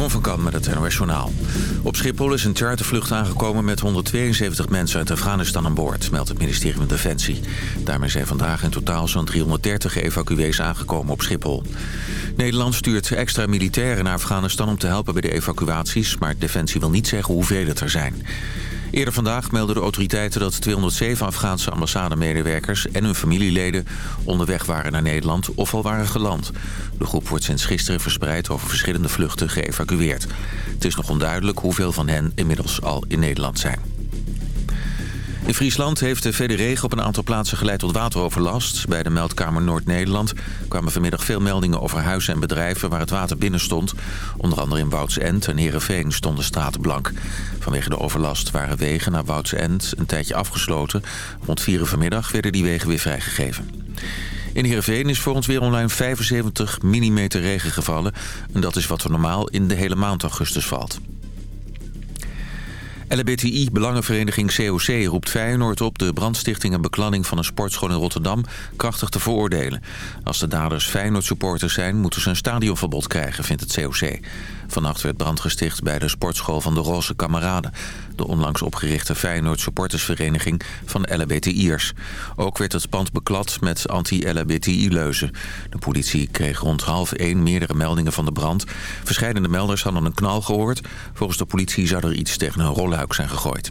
Jeroen van Kan met het NOS. Op Schiphol is een chartervlucht aangekomen met 172 mensen uit Afghanistan aan boord, meldt het ministerie van Defensie. Daarmee zijn vandaag in totaal zo'n 330 evacuees aangekomen op Schiphol. Nederland stuurt extra militairen naar Afghanistan om te helpen bij de evacuaties, maar Defensie wil niet zeggen hoeveel het er zijn. Eerder vandaag meldden de autoriteiten dat 207 Afghaanse ambassademedewerkers en hun familieleden onderweg waren naar Nederland of al waren geland. De groep wordt sinds gisteren verspreid over verschillende vluchten geëvacueerd. Het is nog onduidelijk hoeveel van hen inmiddels al in Nederland zijn. In Friesland heeft de vele regen op een aantal plaatsen geleid tot wateroverlast. Bij de meldkamer Noord-Nederland kwamen vanmiddag veel meldingen over huizen en bedrijven waar het water binnen stond. Onder andere in Woudsend en Heerenveen stonden straten blank. Vanwege de overlast waren wegen naar Woudsend een tijdje afgesloten. Rond 4 uur vanmiddag werden die wegen weer vrijgegeven. In Heerenveen is voor ons weer online 75 mm regen gevallen. En dat is wat er normaal in de hele maand augustus valt. LBTI-belangenvereniging COC roept Feyenoord op... de brandstichting en beklanning van een sportschool in Rotterdam krachtig te veroordelen. Als de daders Feyenoord-supporters zijn, moeten ze een stadionverbod krijgen, vindt het COC. Vannacht werd brand gesticht bij de sportschool van de Roze Kameraden... de onlangs opgerichte Feyenoord-supportersvereniging van LBTI'ers. Ook werd het pand beklad met anti-LBTI-leuzen. De politie kreeg rond half één meerdere meldingen van de brand. Verscheidene melders hadden een knal gehoord. Volgens de politie zou er iets tegen een rolluik zijn gegooid.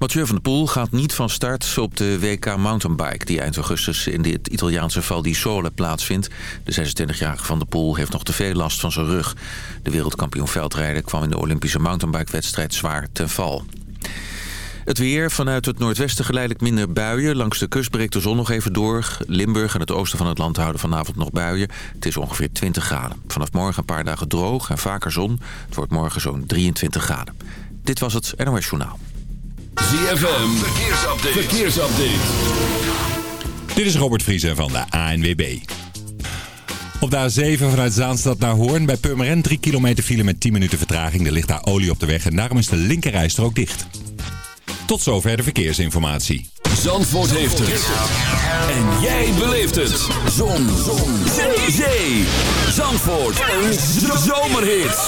Mathieu van der Poel gaat niet van start op de WK Mountainbike... die eind augustus in het Italiaanse Val di Sole plaatsvindt. De 26-jarige van der Poel heeft nog te veel last van zijn rug. De wereldkampioen veldrijder kwam in de Olympische mountainbike-wedstrijd zwaar ten val. Het weer vanuit het noordwesten geleidelijk minder buien. Langs de kust breekt de zon nog even door. Limburg en het oosten van het land houden vanavond nog buien. Het is ongeveer 20 graden. Vanaf morgen een paar dagen droog en vaker zon. Het wordt morgen zo'n 23 graden. Dit was het NOS Journaal. ZFM, verkeersupdate. verkeersupdate. Dit is Robert Vriezen van de ANWB. Op de A7 vanuit Zaanstad naar Hoorn bij Purmerend 3 kilometer file met 10 minuten vertraging. Er ligt daar olie op de weg en daarom is de linkerrijstrook dicht. Tot zover de verkeersinformatie. Zandvoort heeft het. En jij beleeft het. Zon. Zon. Zee. Zee. Zandvoort. Een zomerhit.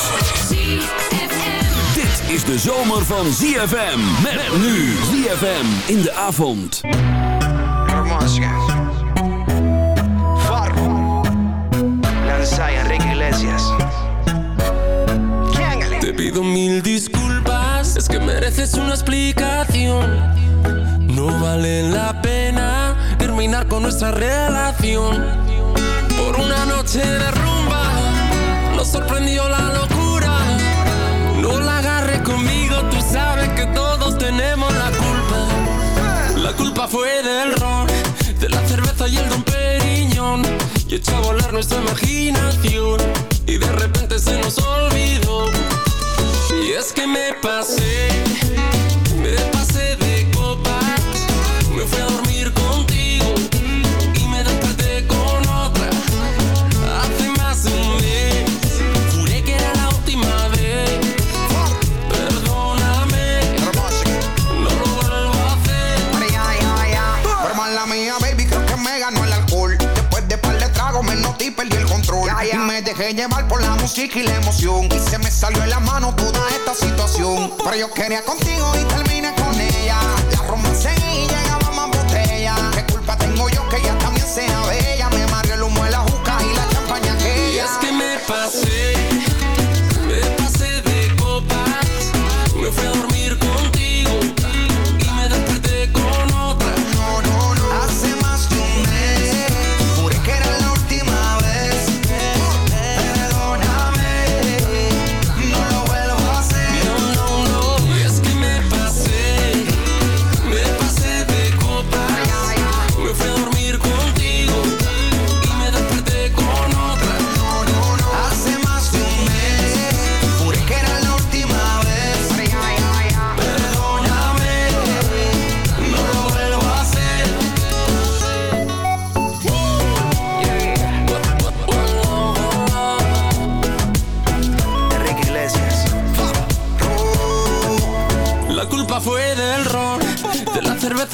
Is de zomer van ZFM. Met nu ZFM in de avond. Farro. Lanzai Enrique Iglesias. Te pido mil disculpas, es que mereces una explicación. No vale la pena terminar con nuestra relación. Por una noche de rumba, nos sorprendió la locura. La culpa fue del ron, de la cerveza y el don Periñón. Y echó a volar nuestra imaginación. Y de repente se nos olvidó. Y es que me pasé, llevar por la música y la emoción. Y se me salió de la mano toda esta situación. Pero yo quería contigo y terminé con ella. La romancé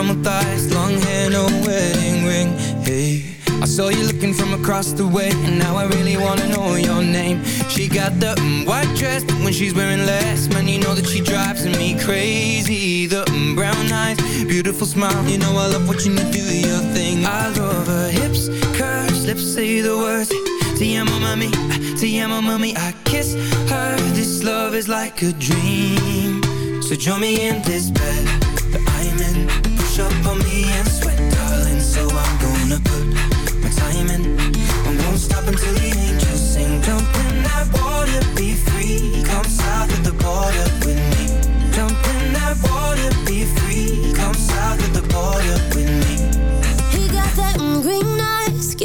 Caramel thighs, long hair, no wedding ring. Hey, I saw you looking from across the way, and now I really wanna know your name. She got the mm, white dress, but when she's wearing less, man, you know that she drives me crazy. The mm, brown eyes, beautiful smile, you know I love watching you do your thing. I love her hips, curves, lips say the words. Te amo, mami, te amo, mami. I kiss her. This love is like a dream. So join me in this bed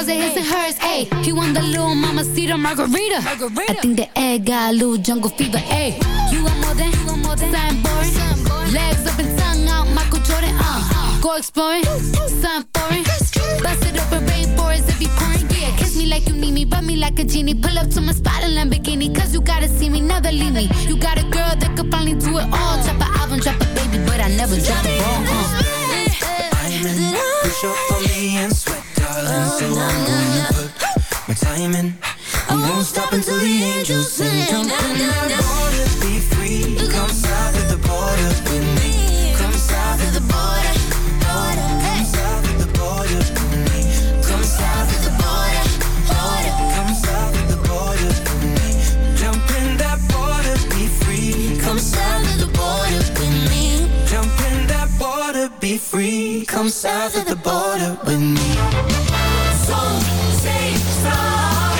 My closet, his and hers. Ayy, he want the little mama cedar margarita. margarita. I think the egg got a little jungle fever. Ayy, you want more than, you want more than something boring. Legs up and tongue out, Michael Jordan. Uh, go exploring, something foreign. Bust it open, rainforest if you pouring. Yeah, kiss me like you need me, rub me like a genie. Pull up to my spot in Lamborghini, cause you gotta see me, never leave me. You got a girl that could finally do it all. Drop an album, drop a baby, but I never drop the ball. Uh. Diamond, push up for me and sweat, darling. So oh, I'm gonna put my time in. I won't stop until the angels sing. Jump in the border, be free. Come south of the border with me. Come south of the border with me. Zon, zee,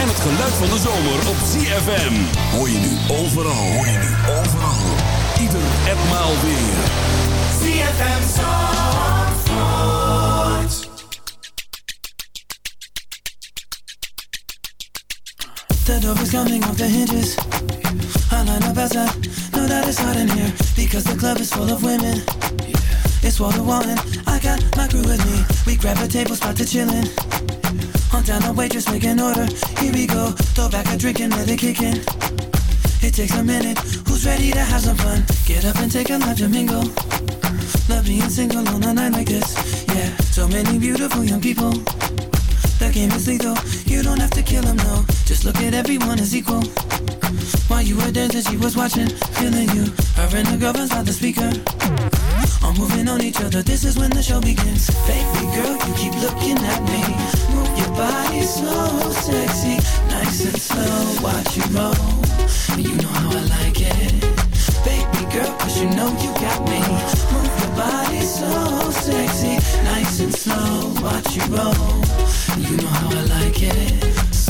En het geluid van de zomer op ZFM. Hoor je nu overal. Hoor je nu overal. Ieder en maal weer. ZFM Zandvoort. The door is coming off the hinges. I line up outside, know that it's hot in here because the club is full of women. It's wall I got my crew with me. We grab a table spot to chillin'. Hunt down the waitress, make an order. Here we go, throw back a drink and let it kick in. It takes a minute. Who's ready to have some fun? Get up and take a lap to mingle. Love being single on a night like this. Yeah, so many beautiful young people. The game is lethal. You don't have to kill them, no. Just look at everyone as equal. While you were dancing, she was watching, feeling you. Her and the girlfriend's by the speaker. All moving on each other. This is when the show begins. Baby girl, you keep looking at me. Move your body so sexy, nice and slow. Watch you roll. You know how I like it. Baby girl, cause you know you got me. Move your body so sexy, nice and slow. Watch you roll. You know how I like it.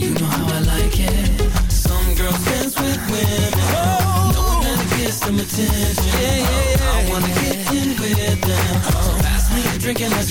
You know how I like it. Some girls dance with women, knowing that it gets them attention. Yeah, yeah, yeah. I wanna get in with them. So pass me a drink and let's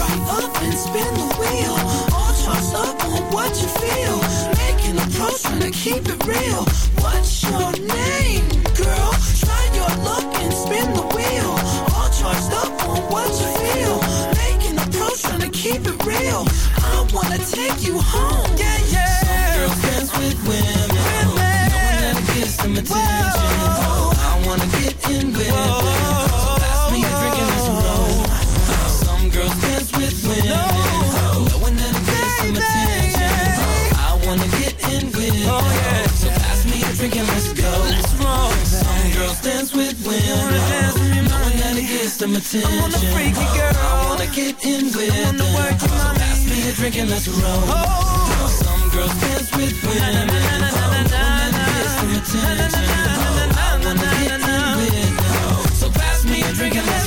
Up and spin the wheel. All charged up on what you feel. Making a pro, trying to keep it real. What's your name, girl? Try your luck and spin the wheel. All charged up on what you feel. Making a pro, trying to keep it real. I wanna take you home. Yeah, yeah. Some girls dance with women. Knowing that it gets them attention. I wanna get in with them. That it gets them attention. I'm a freaky girl. I wanna get in with them, so pass me a drink and let's roll. Some girls dance with women, knowing that it gets them attention. I wanna get in with them. Yeah,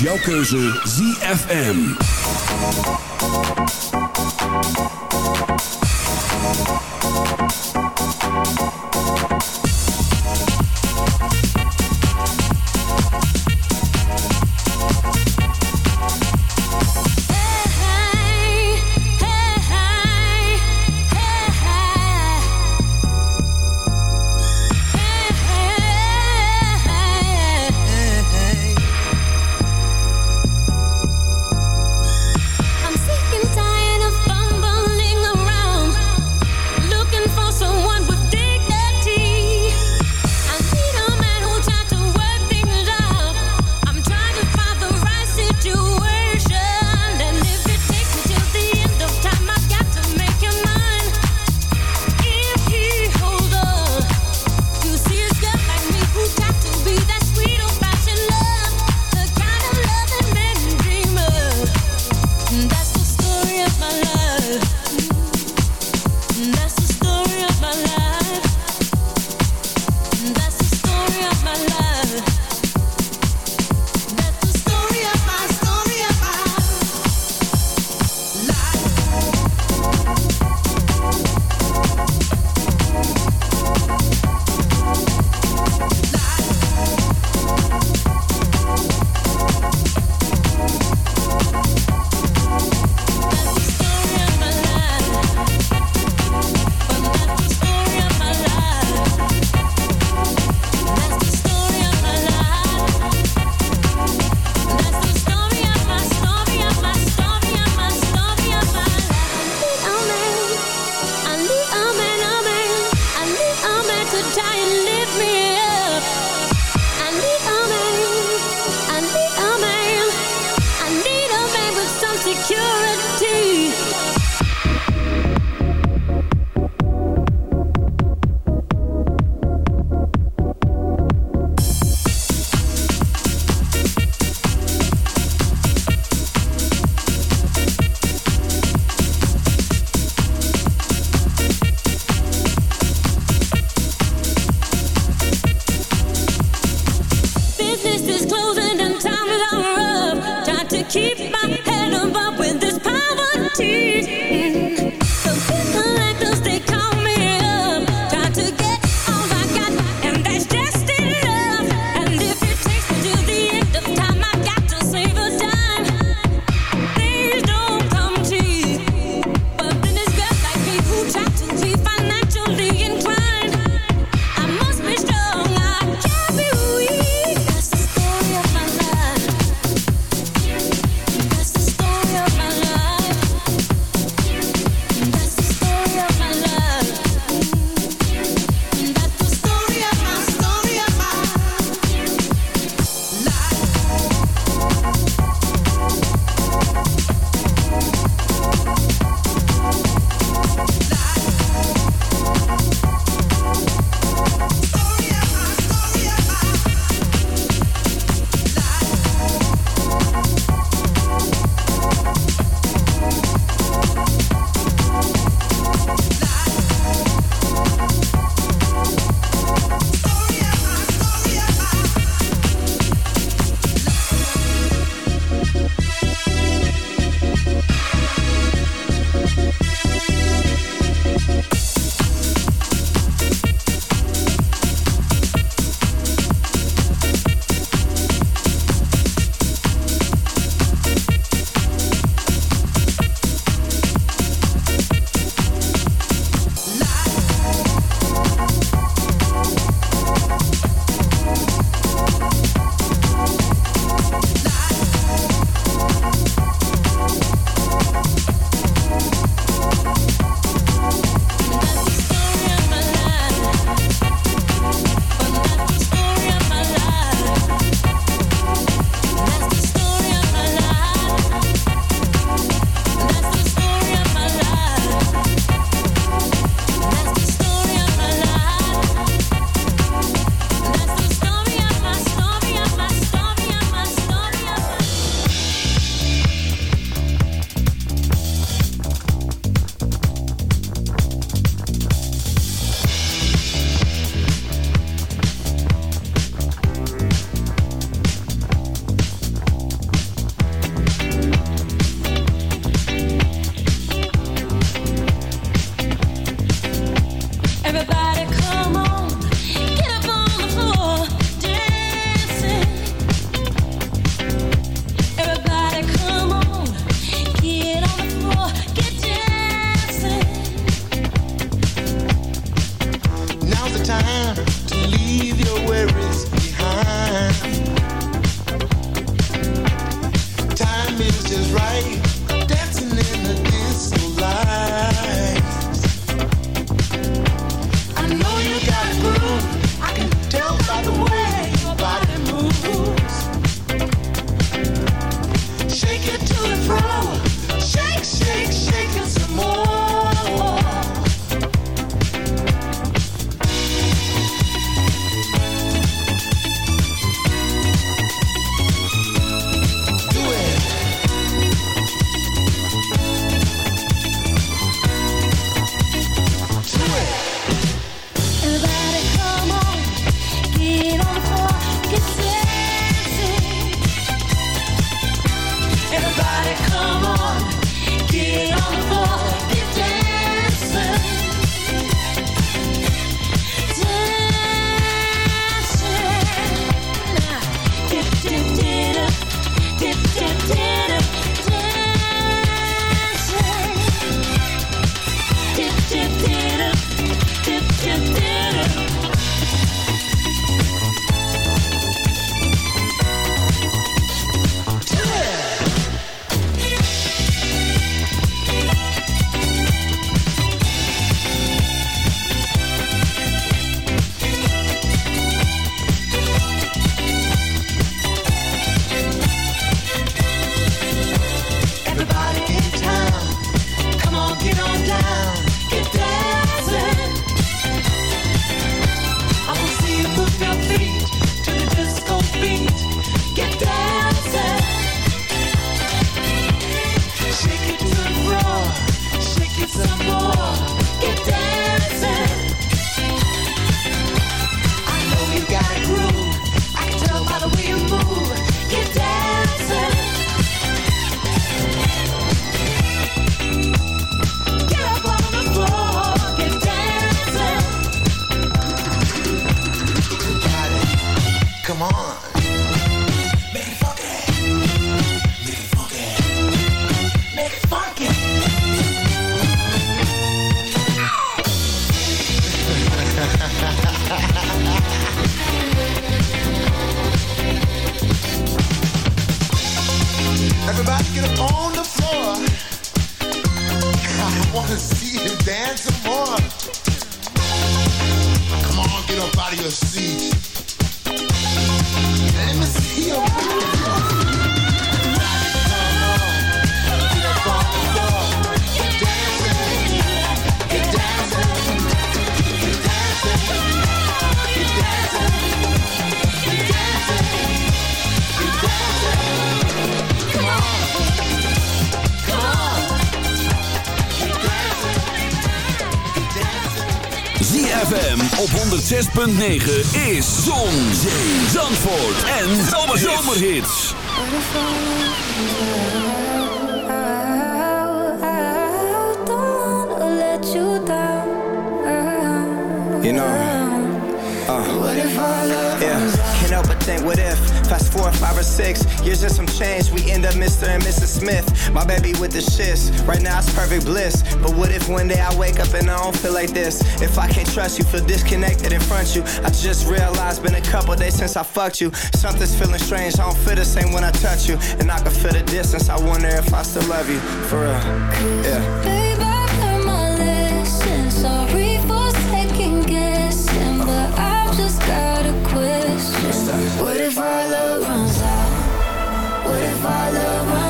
jouw keuze ZFM. 106.9 is Zon, Zee, Zandvoort en Zomerhits. You know, uh, yeah, can't help but think, what if? Fast forward five or six years and some change, we end up Mr. and Mrs. Smith. My baby with the shits, right now it's perfect bliss. But what if one day I wake up and I don't feel like this? If I can't trust you, feel disconnected in front of you. I just realized, been a couple days since I fucked you. Something's feeling strange, I don't feel the same when I touch you. And I can feel the distance, I wonder if I still love you. For real, yeah. Babe, I've learned my lesson. Sorry for second guessing, but I've just got a question. What if our love runs out? What if our love runs out?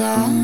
love runs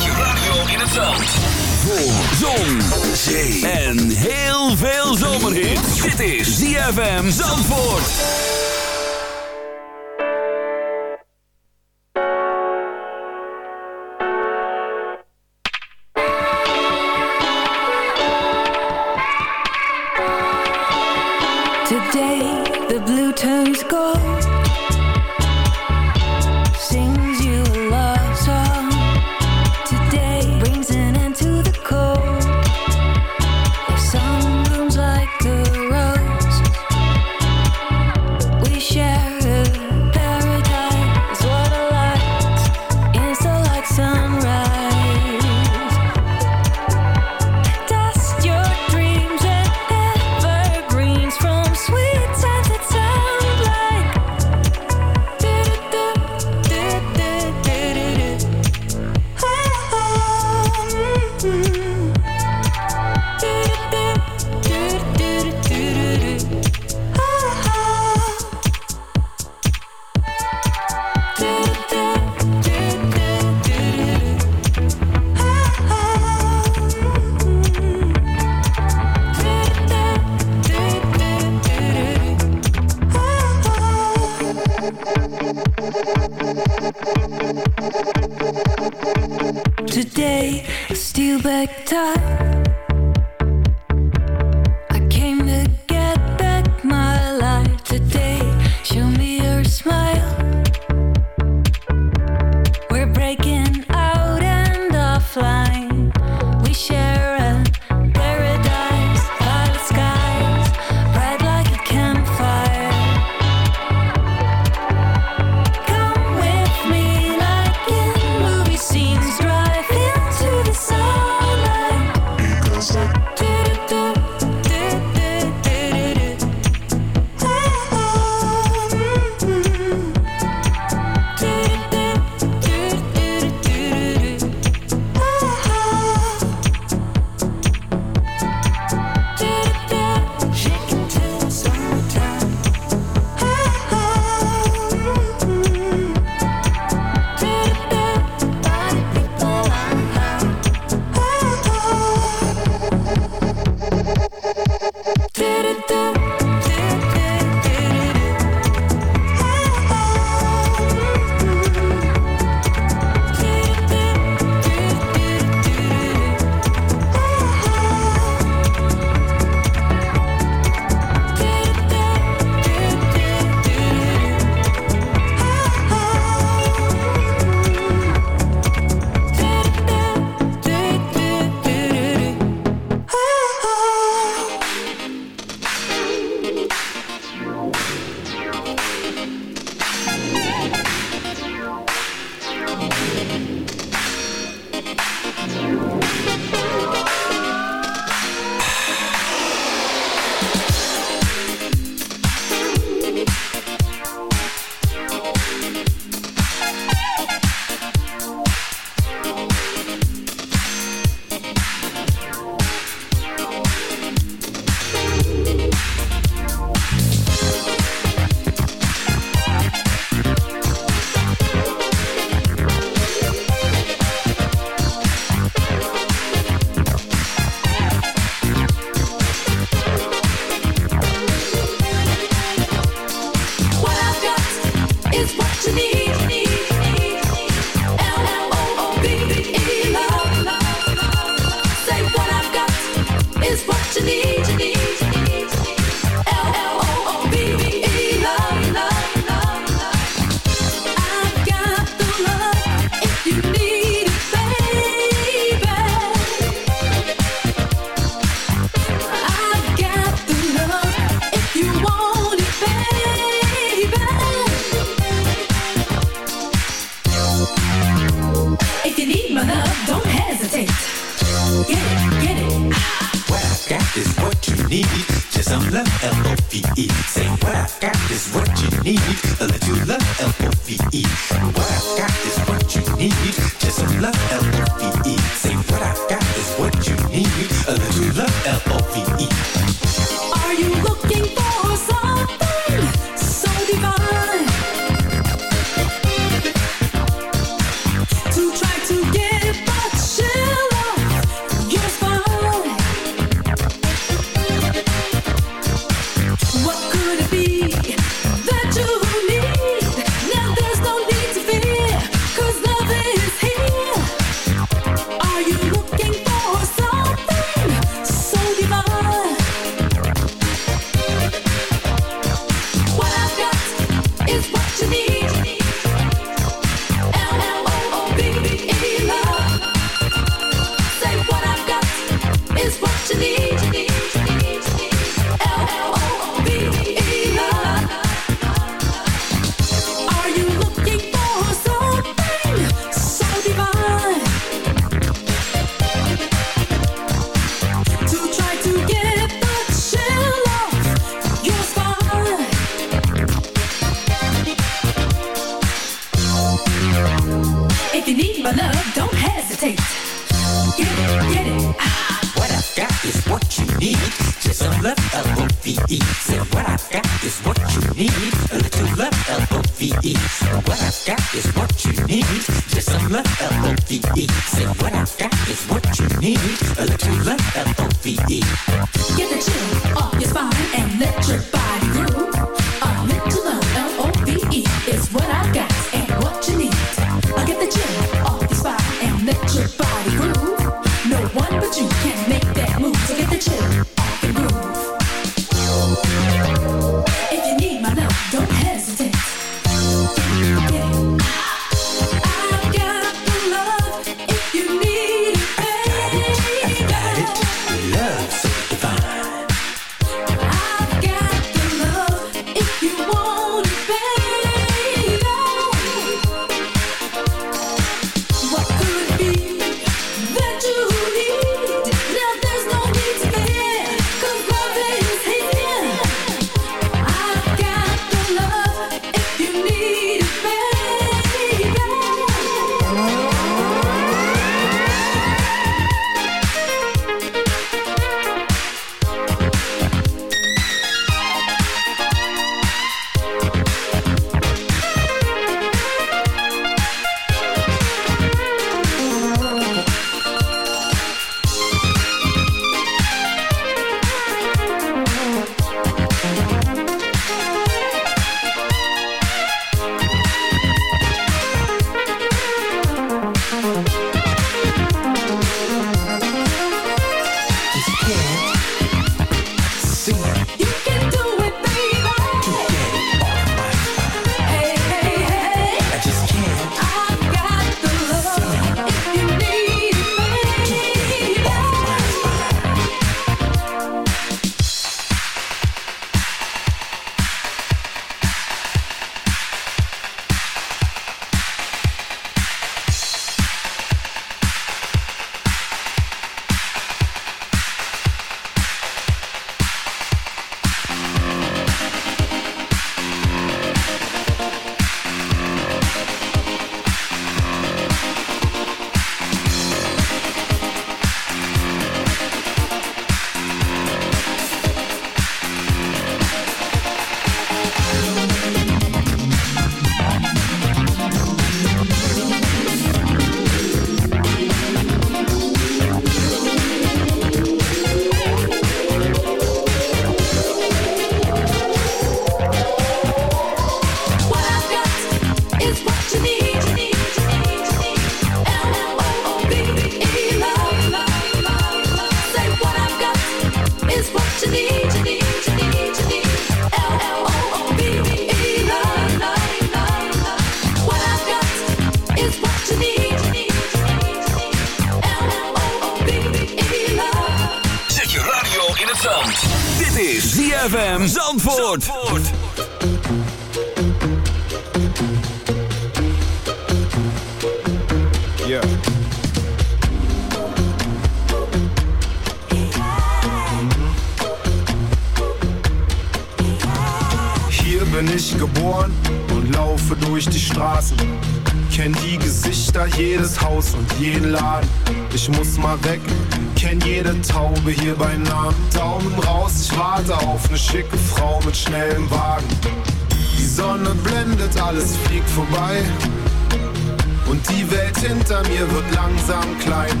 mir wird langsam klein.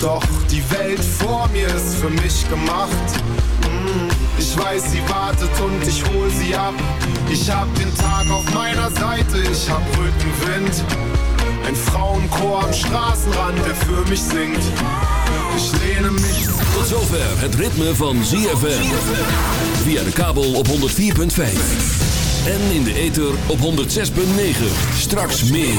Doch die Welt vor mir ist für mich gemacht. Mm, ich weiß, sie wartet und ich hol sie ab. Ich hab den Tag auf meiner Seite, ich hab Rückenwind. Ein Frauenchor am Straßenrand, der für mich singt. Ich lehne mich. Tot zover het ritme van ZFM. Via de kabel op 104.5. En in de ether op 106.9. Straks meer.